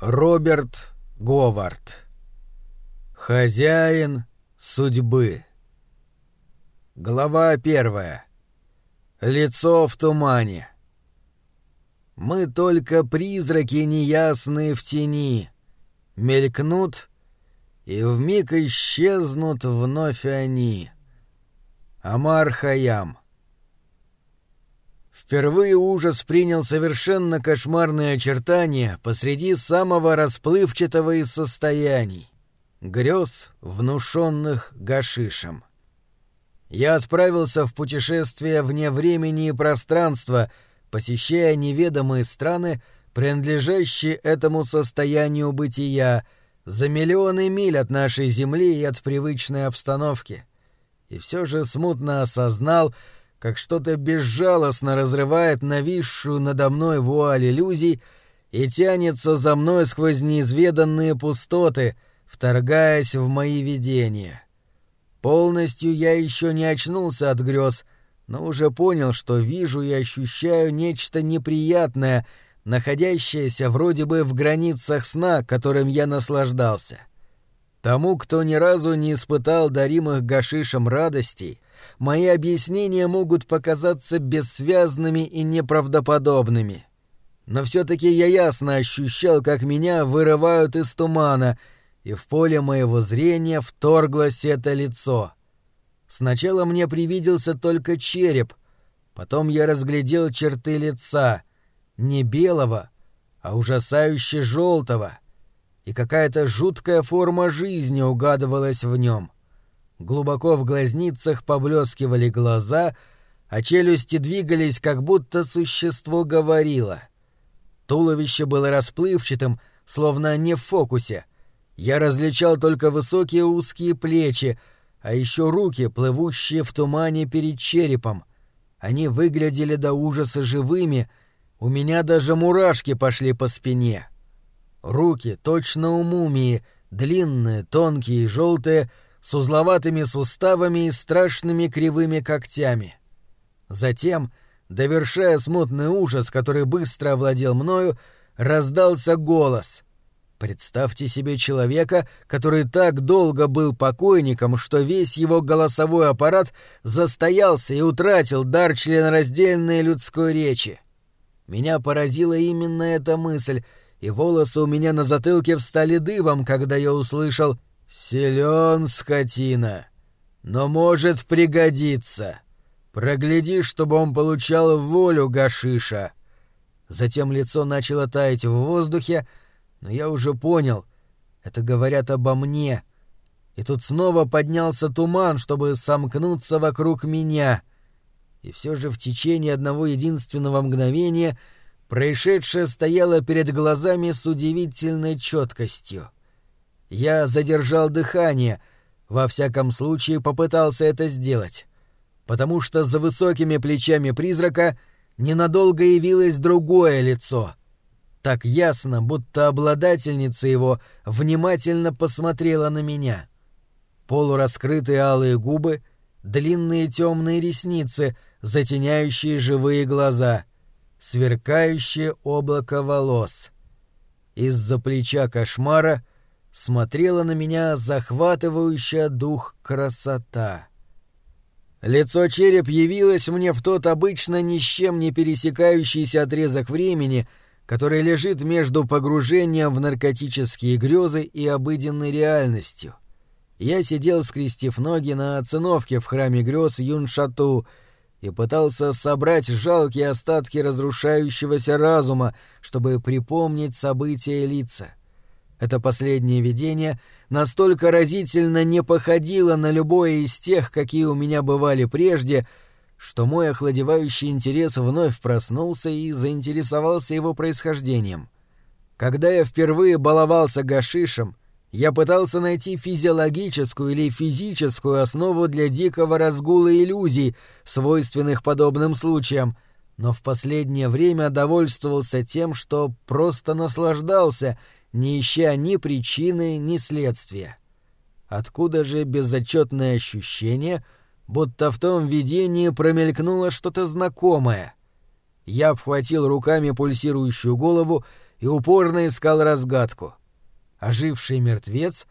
Роберт Говард. Хозяин судьбы. Глава первая. Лицо в тумане. Мы только призраки неясные в тени. Мелькнут, и вмиг исчезнут вновь они. Амар Хаям. Впервые ужас принял совершенно кошмарные очертания посреди самого расплывчатого из состояний — грез, внушенных гашишем. Я отправился в путешествие вне времени и пространства, посещая неведомые страны, принадлежащие этому состоянию бытия, за миллионы миль от нашей Земли и от привычной обстановки. И все же смутно осознал — как что-то безжалостно разрывает нависшую надо мной вуаль иллюзий и тянется за мной сквозь неизведанные пустоты, вторгаясь в мои видения. Полностью я еще не очнулся от грез, но уже понял, что вижу и ощущаю нечто неприятное, находящееся вроде бы в границах сна, которым я наслаждался. Тому, кто ни разу не испытал даримых гашишем радостей, мои объяснения могут показаться бессвязными и неправдоподобными. Но все-таки я ясно ощущал, как меня вырывают из тумана, и в поле моего зрения вторглось это лицо. Сначала мне привиделся только череп, потом я разглядел черты лица, не белого, а ужасающе желтого, и какая-то жуткая форма жизни угадывалась в нем — Глубоко в глазницах поблескивали глаза, а челюсти двигались, как будто существо говорило. Туловище было расплывчатым, словно не в фокусе. Я различал только высокие узкие плечи, а еще руки, плывущие в тумане перед черепом. Они выглядели до ужаса живыми, у меня даже мурашки пошли по спине. Руки, точно у мумии, длинные, тонкие и желтые, с узловатыми суставами и страшными кривыми когтями. Затем, довершая смутный ужас, который быстро овладел мною, раздался голос. Представьте себе человека, который так долго был покойником, что весь его голосовой аппарат застоялся и утратил дар членораздельной людской речи. Меня поразила именно эта мысль, и волосы у меня на затылке встали дыбом, когда я услышал — Силен скотина, но может пригодиться. Прогляди, чтобы он получал волю Гашиша. Затем лицо начало таять в воздухе, но я уже понял, это говорят обо мне. И тут снова поднялся туман, чтобы сомкнуться вокруг меня. И все же в течение одного единственного мгновения происшедшее стояло перед глазами с удивительной четкостью. Я задержал дыхание, во всяком случае попытался это сделать, потому что за высокими плечами призрака ненадолго явилось другое лицо. Так ясно, будто обладательница его внимательно посмотрела на меня. Полураскрытые алые губы, длинные темные ресницы, затеняющие живые глаза, сверкающее облако волос. Из-за плеча кошмара — смотрела на меня захватывающая дух красота. Лицо-череп явилось мне в тот обычно ни с чем не пересекающийся отрезок времени, который лежит между погружением в наркотические грезы и обыденной реальностью. Я сидел, скрестив ноги на оциновке в храме грез Юншату и пытался собрать жалкие остатки разрушающегося разума, чтобы припомнить события и лица. — это последнее видение настолько разительно не походило на любое из тех, какие у меня бывали прежде, что мой охладевающий интерес вновь проснулся и заинтересовался его происхождением. Когда я впервые баловался гашишем, я пытался найти физиологическую или физическую основу для дикого разгула иллюзий, свойственных подобным случаям, но в последнее время довольствовался тем, что просто наслаждался — не ища ни причины, ни следствия. Откуда же безотчетное ощущение, будто в том видении промелькнуло что-то знакомое? Я обхватил руками пульсирующую голову и упорно искал разгадку. Оживший мертвец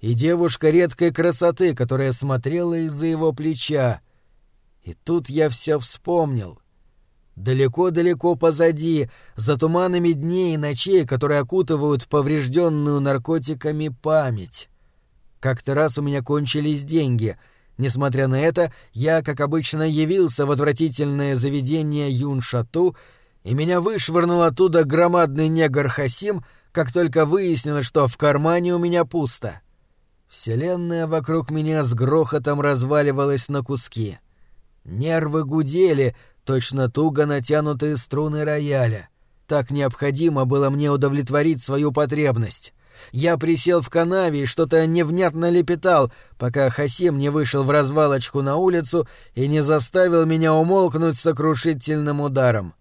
и девушка редкой красоты, которая смотрела из-за его плеча. И тут я все вспомнил. Далеко-далеко позади, за туманами дней и ночей, которые окутывают поврежденную наркотиками память. Как-то раз у меня кончились деньги. Несмотря на это, я, как обычно, явился в отвратительное заведение Юншату, и меня вышвырнул оттуда громадный негр Хасим, как только выяснилось, что в кармане у меня пусто. Вселенная вокруг меня с грохотом разваливалась на куски. Нервы гудели, точно туго натянутые струны рояля. Так необходимо было мне удовлетворить свою потребность. Я присел в канаве и что-то невнятно лепетал, пока Хасим не вышел в развалочку на улицу и не заставил меня умолкнуть сокрушительным ударом.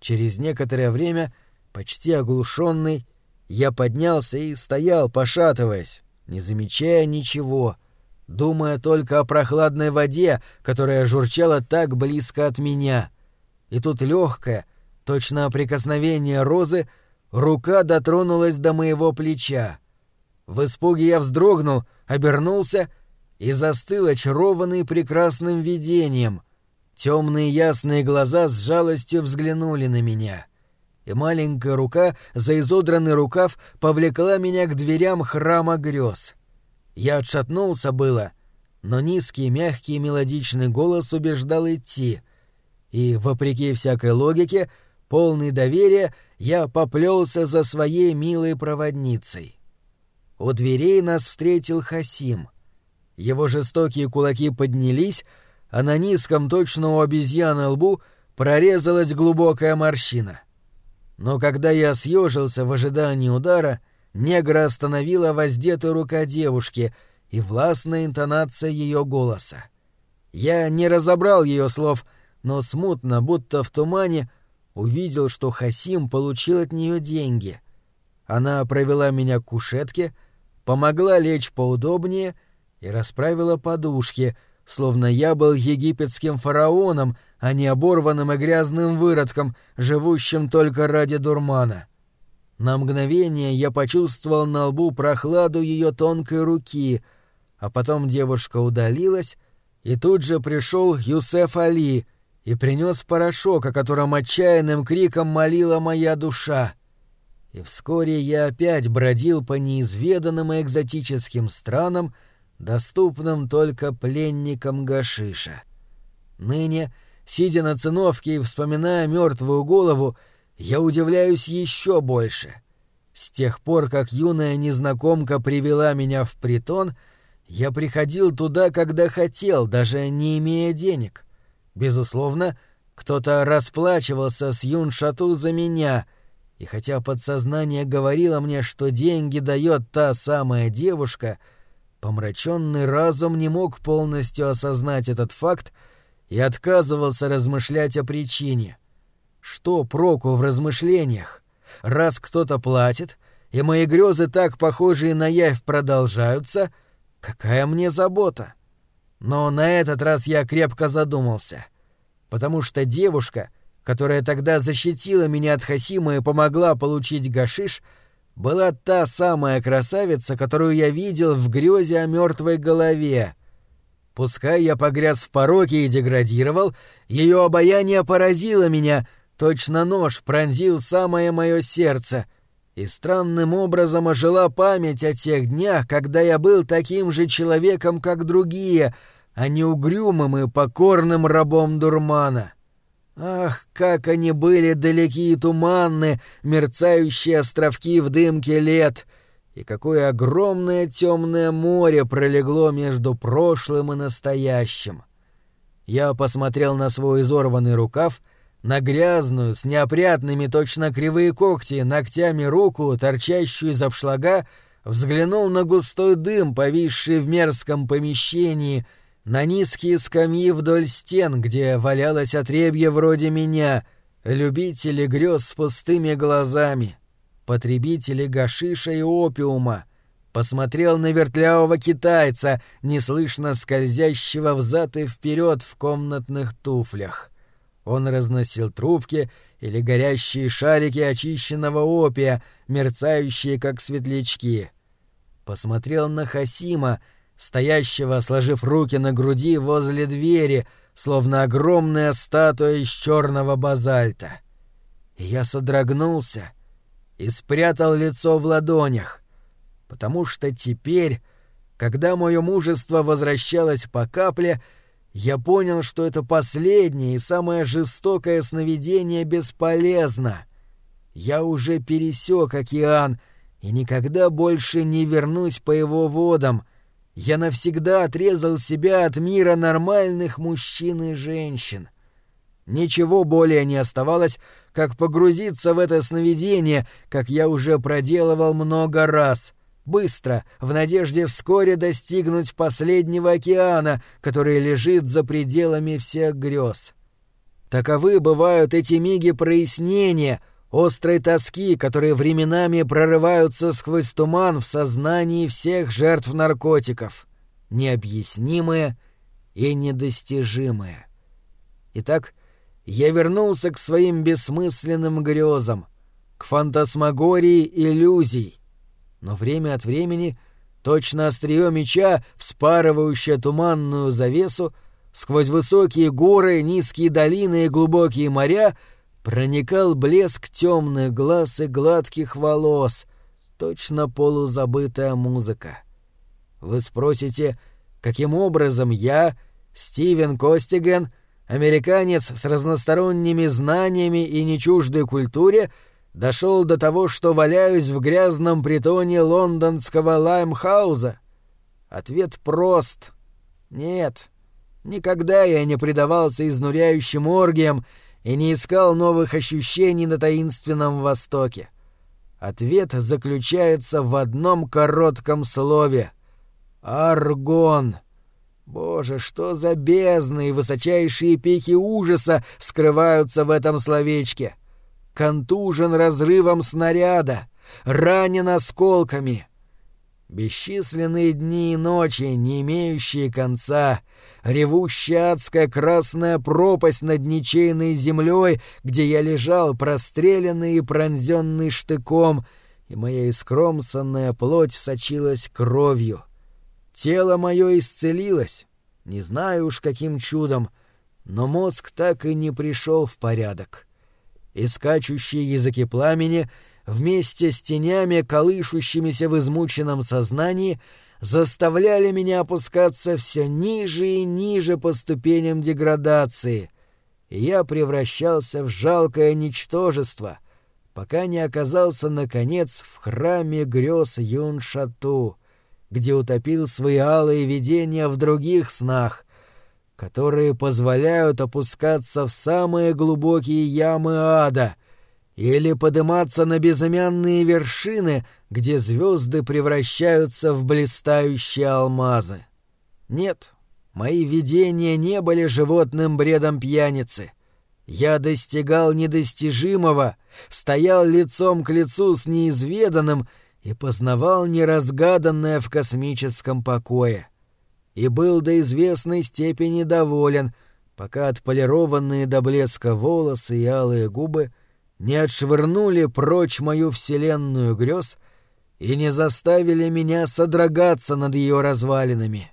Через некоторое время, почти оглушенный, я поднялся и стоял, пошатываясь, не замечая ничего, думая только о прохладной воде, которая журчала так близко от меня. И тут легкое, точно прикосновение розы, рука дотронулась до моего плеча. В испуге я вздрогнул, обернулся и застыл очарованный прекрасным видением. Темные ясные глаза с жалостью взглянули на меня. И маленькая рука за изодранный рукав повлекла меня к дверям храма грез. Я отшатнулся было, но низкий, мягкий мелодичный голос убеждал идти. И, вопреки всякой логике, полный доверия, я поплелся за своей милой проводницей. У дверей нас встретил Хасим. Его жестокие кулаки поднялись, а на низком точно у обезьяны лбу прорезалась глубокая морщина. Но когда я съежился в ожидании удара, негра остановила воздетая рука девушки и властная интонация ее голоса. Я не разобрал ее слов, но смутно, будто в тумане, увидел, что Хасим получил от нее деньги. Она провела меня к кушетке, помогла лечь поудобнее и расправила подушки, словно я был египетским фараоном, а не оборванным и грязным выродком, живущим только ради дурмана. На мгновение я почувствовал на лбу прохладу ее тонкой руки, а потом девушка удалилась, и тут же пришел Юсеф Али и принес порошок, о котором отчаянным криком молила моя душа. И вскоре я опять бродил по неизведанным и экзотическим странам, доступным только пленникам Гашиша. Ныне, сидя на циновке и вспоминая мертвую голову, я удивляюсь еще больше. С тех пор, как юная незнакомка привела меня в притон, я приходил туда, когда хотел, даже не имея денег. Безусловно, кто-то расплачивался с Юншату за меня, и хотя подсознание говорило мне, что деньги дает та самая девушка, помраченный разум не мог полностью осознать этот факт и отказывался размышлять о причине. Что проку в размышлениях? Раз кто-то платит, и мои грезы так похожие на явь продолжаются, какая мне забота? Но на этот раз я крепко задумался, потому что девушка, которая тогда защитила меня от Хасима и помогла получить гашиш, была та самая красавица, которую я видел в грезе о мертвой голове. Пускай я погряз в пороке и деградировал, ее обаяние поразило меня — Точно нож пронзил самое мое сердце, и странным образом ожила память о тех днях, когда я был таким же человеком, как другие, а не угрюмым и покорным рабом дурмана. Ах, как они были далеки и туманны, мерцающие островки в дымке лет, и какое огромное темное море пролегло между прошлым и настоящим. Я посмотрел на свой изорванный рукав — на грязную, с неопрятными точно кривые когти, ногтями руку, торчащую из обшлага, взглянул на густой дым, повисший в мерзком помещении, на низкие скамьи вдоль стен, где валялось отребье вроде меня, любители грез с пустыми глазами, потребители гашиша и опиума, посмотрел на вертлявого китайца, неслышно скользящего взад и вперед в комнатных туфлях. Он разносил трубки или горящие шарики очищенного опия, мерцающие как светлячки. Посмотрел на Хасима, стоящего, сложив руки на груди возле двери, словно огромная статуя из черного базальта. Я содрогнулся и спрятал лицо в ладонях, потому что теперь, когда мое мужество возвращалось по капле, я понял, что это последнее и самое жестокое сновидение бесполезно. Я уже пересек океан и никогда больше не вернусь по его водам. Я навсегда отрезал себя от мира нормальных мужчин и женщин. Ничего более не оставалось, как погрузиться в это сновидение, как я уже проделывал много раз — быстро, в надежде вскоре достигнуть последнего океана, который лежит за пределами всех грез. Таковы бывают эти миги прояснения, острой тоски, которые временами прорываются сквозь туман в сознании всех жертв наркотиков, необъяснимые и недостижимые. Итак, я вернулся к своим бессмысленным грезам, к фантасмагории иллюзий, но время от времени точно острие меча, вспарывающее туманную завесу, сквозь высокие горы, низкие долины и глубокие моря проникал блеск темных глаз и гладких волос, точно полузабытая музыка. Вы спросите, каким образом я, Стивен Костиген, американец с разносторонними знаниями и нечуждой культуре, дошел до того, что валяюсь в грязном притоне лондонского Лаймхауза? Ответ прост. Нет. Никогда я не предавался изнуряющим оргиям и не искал новых ощущений на таинственном Востоке. Ответ заключается в одном коротком слове — «Аргон». Боже, что за бездны и высочайшие пики ужаса скрываются в этом словечке! — контужен разрывом снаряда, ранен осколками. Бесчисленные дни и ночи, не имеющие конца, ревущая адская красная пропасть над ничейной землей, где я лежал, простреленный и пронзенный штыком, и моя искромсанная плоть сочилась кровью. Тело мое исцелилось, не знаю уж каким чудом, но мозг так и не пришел в порядок и скачущие языки пламени вместе с тенями, колышущимися в измученном сознании, заставляли меня опускаться все ниже и ниже по ступеням деградации, и я превращался в жалкое ничтожество, пока не оказался, наконец, в храме грез Юншату, где утопил свои алые видения в других снах — которые позволяют опускаться в самые глубокие ямы ада или подниматься на безымянные вершины, где звезды превращаются в блистающие алмазы. Нет, мои видения не были животным бредом пьяницы. Я достигал недостижимого, стоял лицом к лицу с неизведанным и познавал неразгаданное в космическом покое и был до известной степени доволен, пока отполированные до блеска волосы и алые губы не отшвырнули прочь мою вселенную грез и не заставили меня содрогаться над ее развалинами.